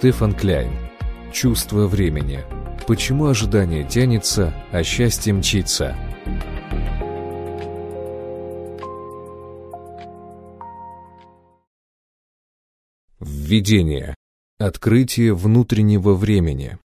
Штефан Кляйн. Чувство времени. Почему ожидание тянется, а счастье мчится? Введение. Открытие внутреннего времени.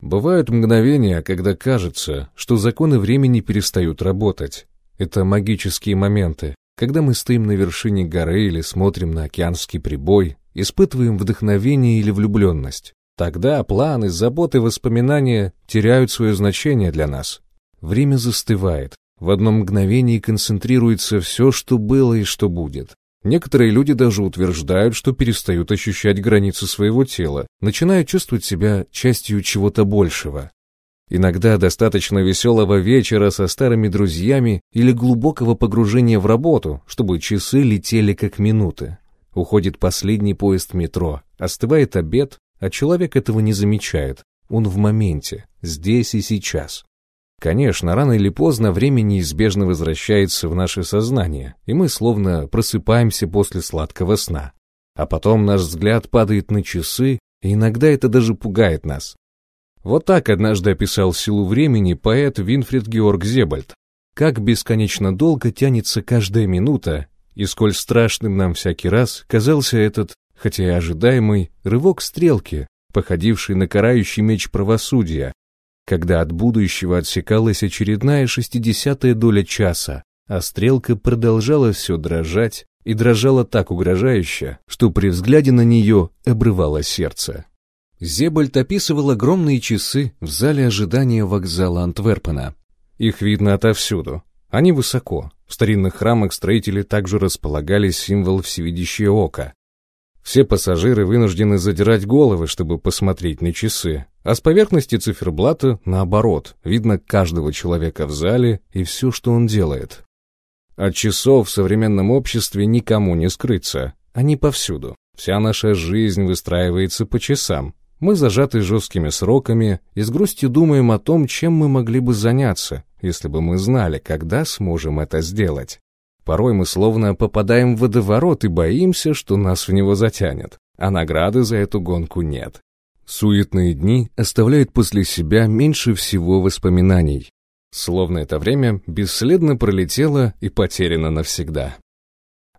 Бывают мгновения, когда кажется, что законы времени перестают работать. Это магические моменты, когда мы стоим на вершине горы или смотрим на океанский прибой, испытываем вдохновение или влюбленность. Тогда планы, заботы, воспоминания теряют свое значение для нас. Время застывает, в одном мгновении концентрируется все, что было и что будет. Некоторые люди даже утверждают, что перестают ощущать границы своего тела, начинают чувствовать себя частью чего-то большего. Иногда достаточно веселого вечера со старыми друзьями или глубокого погружения в работу, чтобы часы летели как минуты. Уходит последний поезд метро, остывает обед, а человек этого не замечает. Он в моменте, здесь и сейчас. Конечно, рано или поздно время неизбежно возвращается в наше сознание, и мы словно просыпаемся после сладкого сна. А потом наш взгляд падает на часы, и иногда это даже пугает нас. Вот так однажды описал силу времени поэт Винфрид Георг Зебальд. Как бесконечно долго тянется каждая минута, и сколь страшным нам всякий раз казался этот, хотя и ожидаемый, рывок стрелки, походивший на карающий меч правосудия, когда от будущего отсекалась очередная шестидесятая доля часа, а стрелка продолжала все дрожать и дрожала так угрожающе, что при взгляде на нее обрывало сердце. Зебальд описывал огромные часы в зале ожидания вокзала Антверпена. Их видно отовсюду. Они высоко. В старинных храмах строители также располагали символ всевидящее око, все пассажиры вынуждены задирать головы, чтобы посмотреть на часы, а с поверхности циферблата, наоборот, видно каждого человека в зале и все, что он делает. От часов в современном обществе никому не скрыться, они повсюду. Вся наша жизнь выстраивается по часам. Мы зажаты жесткими сроками и с грустью думаем о том, чем мы могли бы заняться, если бы мы знали, когда сможем это сделать. Порой мы словно попадаем в водоворот и боимся, что нас в него затянет, а награды за эту гонку нет. Суетные дни оставляют после себя меньше всего воспоминаний. Словно это время бесследно пролетело и потеряно навсегда.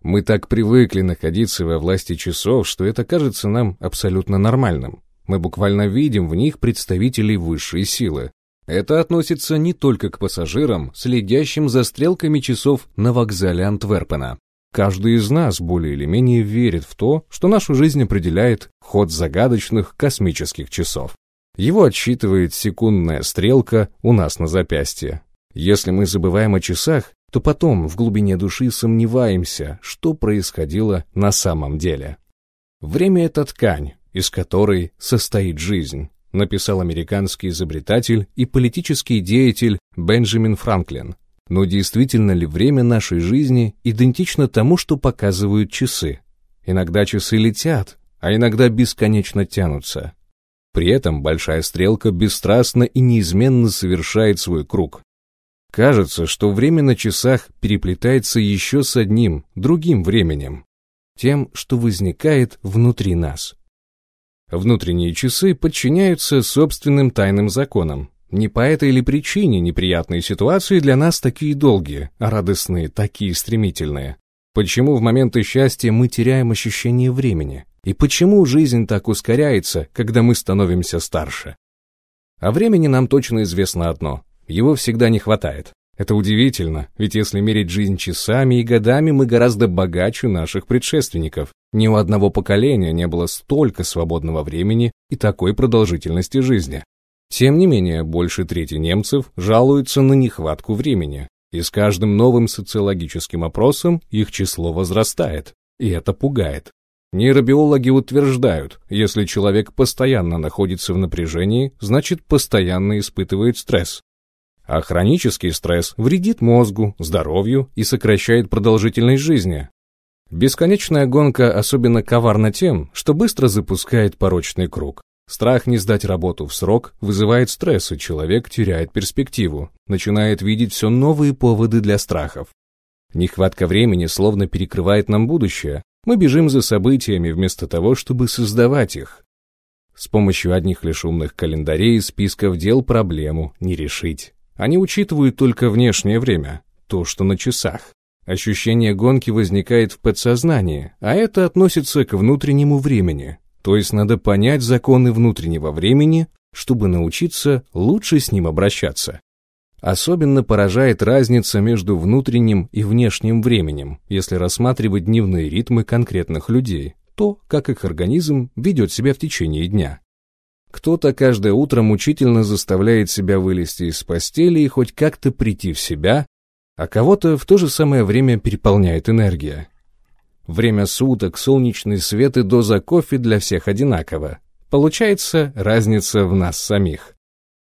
Мы так привыкли находиться во власти часов, что это кажется нам абсолютно нормальным. Мы буквально видим в них представителей высшей силы, это относится не только к пассажирам, следящим за стрелками часов на вокзале Антверпена. Каждый из нас более или менее верит в то, что нашу жизнь определяет ход загадочных космических часов. Его отсчитывает секундная стрелка у нас на запястье. Если мы забываем о часах, то потом в глубине души сомневаемся, что происходило на самом деле. Время — это ткань, из которой состоит жизнь написал американский изобретатель и политический деятель Бенджамин Франклин. Но действительно ли время нашей жизни идентично тому, что показывают часы? Иногда часы летят, а иногда бесконечно тянутся. При этом большая стрелка бесстрастно и неизменно совершает свой круг. Кажется, что время на часах переплетается еще с одним, другим временем, тем, что возникает внутри нас. Внутренние часы подчиняются собственным тайным законам. Не по этой или причине неприятные ситуации для нас такие долгие, а радостные такие стремительные. Почему в моменты счастья мы теряем ощущение времени? И почему жизнь так ускоряется, когда мы становимся старше? О времени нам точно известно одно. Его всегда не хватает. Это удивительно, ведь если мерить жизнь часами и годами, мы гораздо богаче наших предшественников. Ни у одного поколения не было столько свободного времени и такой продолжительности жизни. Тем не менее, больше трети немцев жалуются на нехватку времени, и с каждым новым социологическим опросом их число возрастает, и это пугает. Нейробиологи утверждают, если человек постоянно находится в напряжении, значит постоянно испытывает стресс, а хронический стресс вредит мозгу, здоровью и сокращает продолжительность жизни. Бесконечная гонка особенно коварна тем, что быстро запускает порочный круг. Страх не сдать работу в срок вызывает стресс, и человек теряет перспективу, начинает видеть все новые поводы для страхов. Нехватка времени словно перекрывает нам будущее. Мы бежим за событиями вместо того, чтобы создавать их. С помощью одних лишь умных календарей и списков дел проблему не решить. Они учитывают только внешнее время, то, что на часах. Ощущение гонки возникает в подсознании, а это относится к внутреннему времени. То есть надо понять законы внутреннего времени, чтобы научиться лучше с ним обращаться. Особенно поражает разница между внутренним и внешним временем, если рассматривать дневные ритмы конкретных людей, то, как их организм ведет себя в течение дня. Кто-то каждое утро мучительно заставляет себя вылезти из постели и хоть как-то прийти в себя, а кого-то в то же самое время переполняет энергия. Время суток, солнечный свет и доза кофе для всех одинаково. Получается разница в нас самих.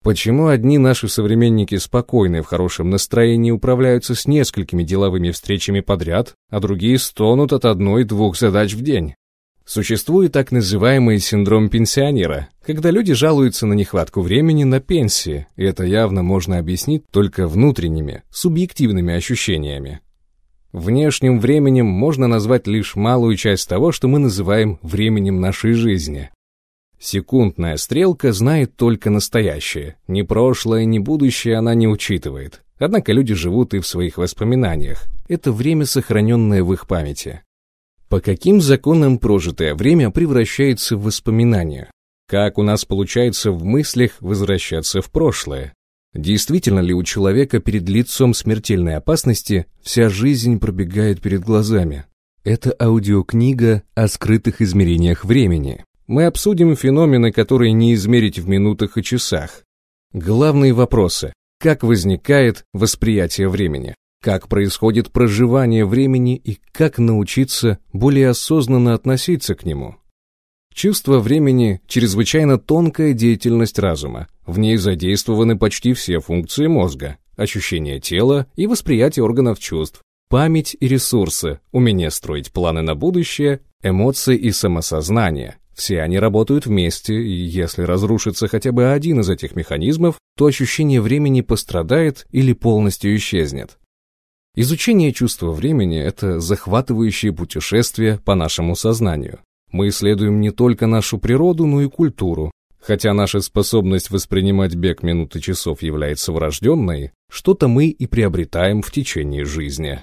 Почему одни наши современники спокойны в хорошем настроении управляются с несколькими деловыми встречами подряд, а другие стонут от одной-двух задач в день? Существует так называемый синдром пенсионера, когда люди жалуются на нехватку времени на пенсии, и это явно можно объяснить только внутренними, субъективными ощущениями. Внешним временем можно назвать лишь малую часть того, что мы называем временем нашей жизни. Секундная стрелка знает только настоящее, ни прошлое, ни будущее она не учитывает. Однако люди живут и в своих воспоминаниях. Это время, сохраненное в их памяти. По каким законам прожитое время превращается в воспоминания? Как у нас получается в мыслях возвращаться в прошлое? Действительно ли у человека перед лицом смертельной опасности вся жизнь пробегает перед глазами? Это аудиокнига о скрытых измерениях времени. Мы обсудим феномены, которые не измерить в минутах и часах. Главные вопросы. Как возникает восприятие времени? Как происходит проживание времени и как научиться более осознанно относиться к нему. Чувство времени – чрезвычайно тонкая деятельность разума. В ней задействованы почти все функции мозга, ощущение тела и восприятие органов чувств, память и ресурсы, умение строить планы на будущее, эмоции и самосознание. Все они работают вместе, и если разрушится хотя бы один из этих механизмов, то ощущение времени пострадает или полностью исчезнет. Изучение чувства времени – это захватывающее путешествие по нашему сознанию. Мы исследуем не только нашу природу, но и культуру. Хотя наша способность воспринимать бег минут и часов является врожденной, что-то мы и приобретаем в течение жизни.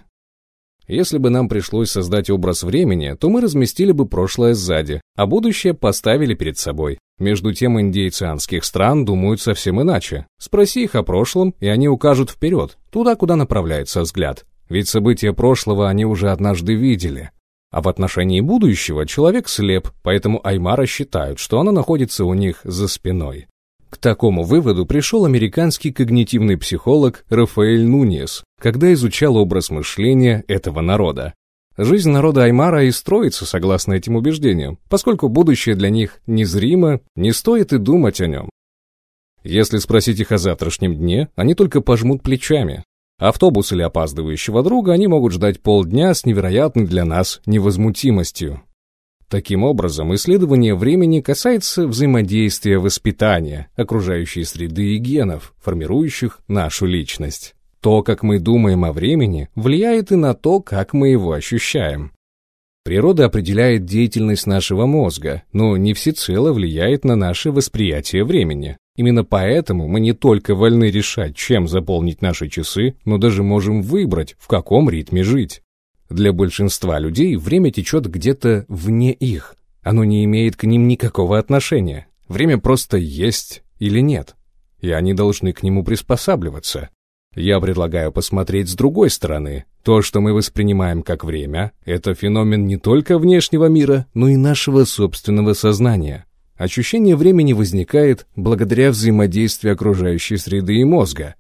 Если бы нам пришлось создать образ времени, то мы разместили бы прошлое сзади, а будущее поставили перед собой. Между тем индейцы анских стран думают совсем иначе. Спроси их о прошлом, и они укажут вперед, туда, куда направляется взгляд. Ведь события прошлого они уже однажды видели. А в отношении будущего человек слеп, поэтому Аймара считают, что она находится у них за спиной. К такому выводу пришел американский когнитивный психолог Рафаэль Нуньес, когда изучал образ мышления этого народа. Жизнь народа Аймара и строится согласно этим убеждениям, поскольку будущее для них незримо, не стоит и думать о нем. Если спросить их о завтрашнем дне, они только пожмут плечами. Автобус или опаздывающего друга они могут ждать полдня с невероятной для нас невозмутимостью. Таким образом, исследование времени касается взаимодействия воспитания, окружающей среды и генов, формирующих нашу личность. То, как мы думаем о времени, влияет и на то, как мы его ощущаем. Природа определяет деятельность нашего мозга, но не всецело влияет на наше восприятие времени. Именно поэтому мы не только вольны решать, чем заполнить наши часы, но даже можем выбрать, в каком ритме жить. Для большинства людей время течет где-то вне их. Оно не имеет к ним никакого отношения. Время просто есть или нет. И они должны к нему приспосабливаться. Я предлагаю посмотреть с другой стороны. То, что мы воспринимаем как время, это феномен не только внешнего мира, но и нашего собственного сознания. Ощущение времени возникает благодаря взаимодействию окружающей среды и мозга.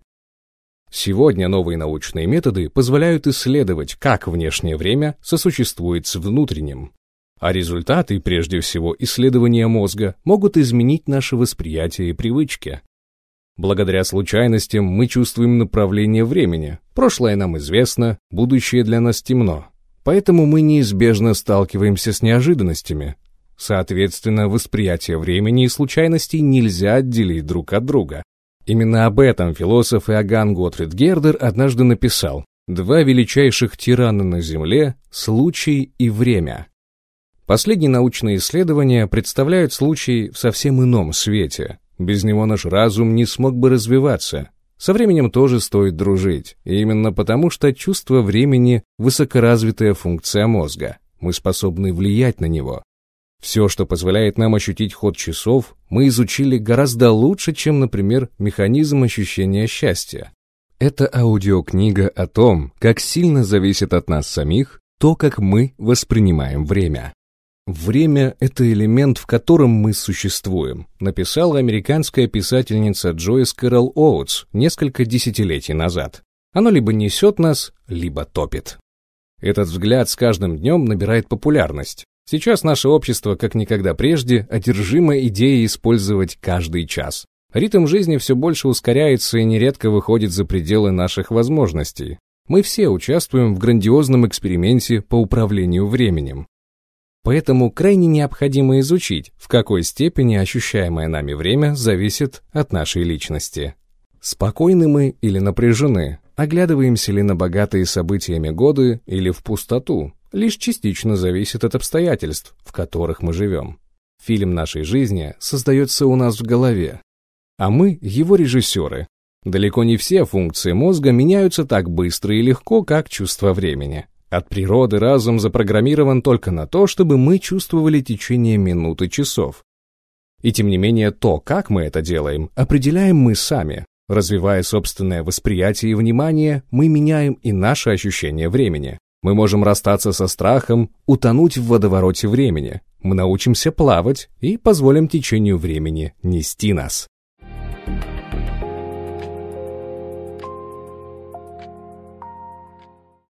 Сегодня новые научные методы позволяют исследовать, как внешнее время сосуществует с внутренним. А результаты, прежде всего, исследования мозга, могут изменить наше восприятие и привычки. Благодаря случайностям мы чувствуем направление времени. Прошлое нам известно, будущее для нас темно. Поэтому мы неизбежно сталкиваемся с неожиданностями. Соответственно, восприятие времени и случайностей нельзя отделить друг от друга. Именно об этом философ Иоганн Готфрид Гердер однажды написал «Два величайших тирана на Земле – случай и время». Последние научные исследования представляют случай в совсем ином свете. Без него наш разум не смог бы развиваться. Со временем тоже стоит дружить, и именно потому, что чувство времени – высокоразвитая функция мозга. Мы способны влиять на него. Все, что позволяет нам ощутить ход часов, мы изучили гораздо лучше, чем, например, механизм ощущения счастья. Это аудиокнига о том, как сильно зависит от нас самих то, как мы воспринимаем время. «Время — это элемент, в котором мы существуем», написала американская писательница Джойс Кэрол Оутс несколько десятилетий назад. Оно либо несет нас, либо топит. Этот взгляд с каждым днем набирает популярность. Сейчас наше общество, как никогда прежде, одержимо идеей использовать каждый час. Ритм жизни все больше ускоряется и нередко выходит за пределы наших возможностей. Мы все участвуем в грандиозном эксперименте по управлению временем. Поэтому крайне необходимо изучить, в какой степени ощущаемое нами время зависит от нашей личности. Спокойны мы или напряжены, оглядываемся ли на богатые событиями годы или в пустоту, лишь частично зависит от обстоятельств, в которых мы живем. Фильм нашей жизни создается у нас в голове, а мы его режиссеры. Далеко не все функции мозга меняются так быстро и легко, как чувство времени. От природы разум запрограммирован только на то, чтобы мы чувствовали течение минут и часов. И тем не менее то, как мы это делаем, определяем мы сами. Развивая собственное восприятие и внимание, мы меняем и наше ощущение времени. Мы можем расстаться со страхом, утонуть в водовороте времени. Мы научимся плавать и позволим течению времени нести нас.